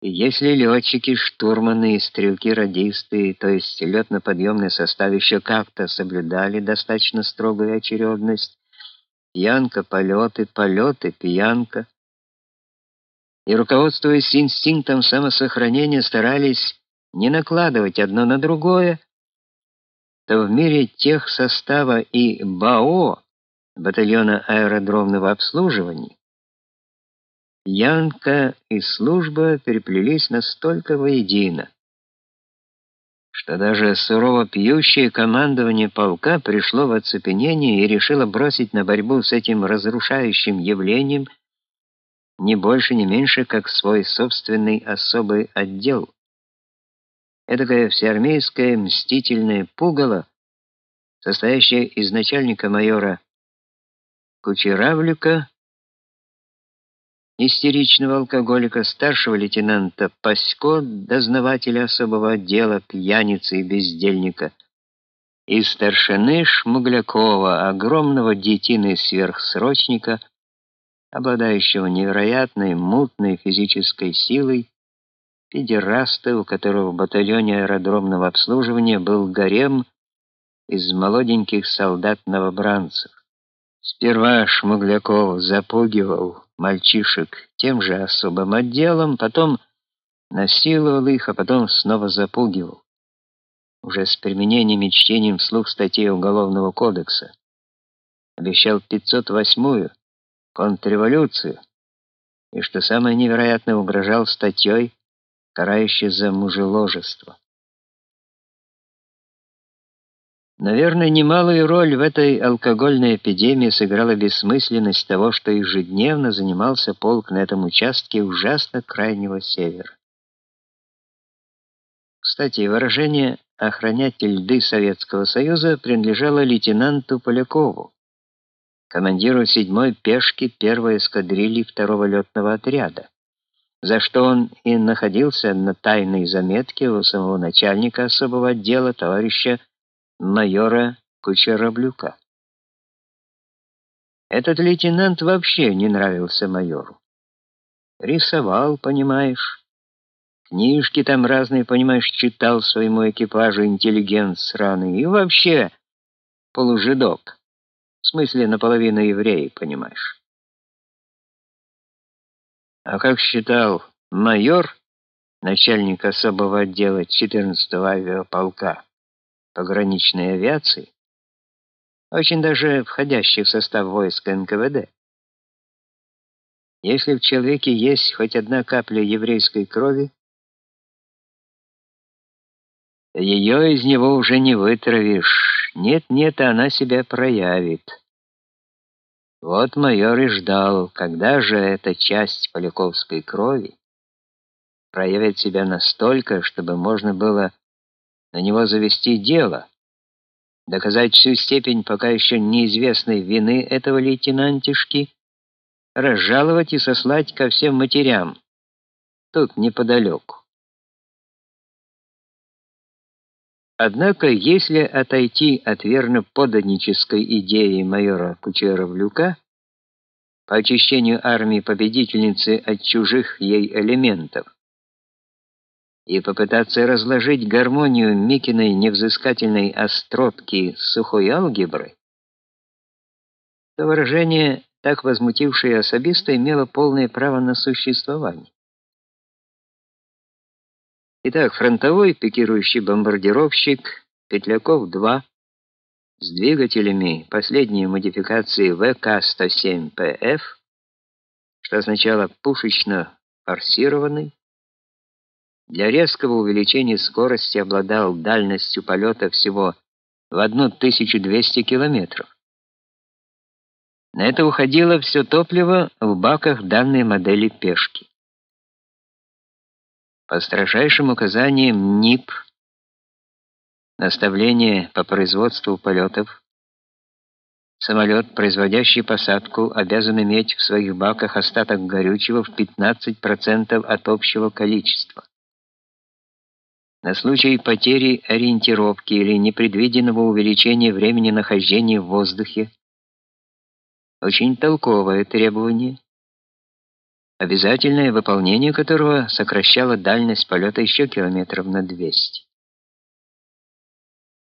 Если летчики, штурманы и стрелки-радисты, то есть летно-подъемный состав еще как-то соблюдали достаточно строгую очередность, пьянка, полеты, полеты, пьянка, и, руководствуясь инстинктом самосохранения, старались не накладывать одно на другое, то в мире тех состава и БАО, батальона аэродромного обслуживания, Янка и служба переплелись настолько воедино, что даже сурово пьющее командование полка пришло в оцепенение и решило бросить на борьбу с этим разрушающим явлением не больше, не меньше, как свой собственный особый отдел. Эдакое всеармейское мстительное пугало, состоящее из начальника майора Кучеравлюка, истеричного алкоголика, старшего лейтенанта Пасько, дознавателя особого отдела, пьяницы и бездельника, и старшины Шмуглякова, огромного детины сверхсрочника, обладающего невероятной мутной физической силой, педераста, у которого в батальоне аэродромного обслуживания был гарем из молоденьких солдат-новобранцев. Сперва Шмугляков запугивал мальчишек тем же особым отделом, потом насиловал их, а потом снова запугивал. Уже с применением и чтением вслух статей Уголовного кодекса. Обещал 508-ю контрреволюцию. И что самое невероятное, угрожал статьей, карающей за мужеложество. Наверное, немалую роль в этой алкогольной эпидемии сыграла бессмысленность того, что ежедневно занимался полк на этом участке ужасно крайнего севера. Кстати, выражение охранять льды Советского Союза принадлежало лейтенанту Полякову, командиру 7-й пешки 1-й эскадрильи 2-го летного отряда, за что он и находился на тайной заметке у самого начальника особого отдела товарища майора Кучераблюка. Этот лейтенант вообще не нравился майору. Рисовал, понимаешь, книжки там разные, понимаешь, читал своему экипажу интеллигент сраный и вообще полужидок. В смысле, наполовину еврей, понимаешь. А как считал майор, начальник особого отдела 14-го авиаполка, пограничной авиации, очень даже входящий в состав войск НКВД. Если в человеке есть хоть одна капля еврейской крови, ее из него уже не вытравишь. Нет-нет, она себя проявит. Вот майор и ждал, когда же эта часть поляковской крови проявит себя настолько, чтобы можно было на него завести дело, доказать всю степень пока еще неизвестной вины этого лейтенантишки, разжаловать и сослать ко всем матерям, тут неподалеку. Однако, если отойти от верно-подданнической идеи майора Кучеровлюка по очищению армии победительницы от чужих ей элементов, и попытаться разложить гармонию Микиной невзыскательной остротки сухой алгебры, то выражение, так возмутившее особиста, имело полное право на существование. Итак, фронтовой пикирующий бомбардировщик Петляков-2 с двигателями последней модификации ВК-107ПФ, что означало пушечно-форсированный, для резкого увеличения скорости обладал дальностью полета всего в 1200 километров. На это уходило все топливо в баках данной модели пешки. По строжайшим указаниям НИП наставление по производству полетов Самолет, производящий посадку, обязан иметь в своих баках остаток горючего в 15% от общего количества на случай потери ориентировки или непредвиденного увеличения времени нахождения в воздухе. Очень толковое требование. обязательное выполнение которого сокращало дальность полета еще километров на 200.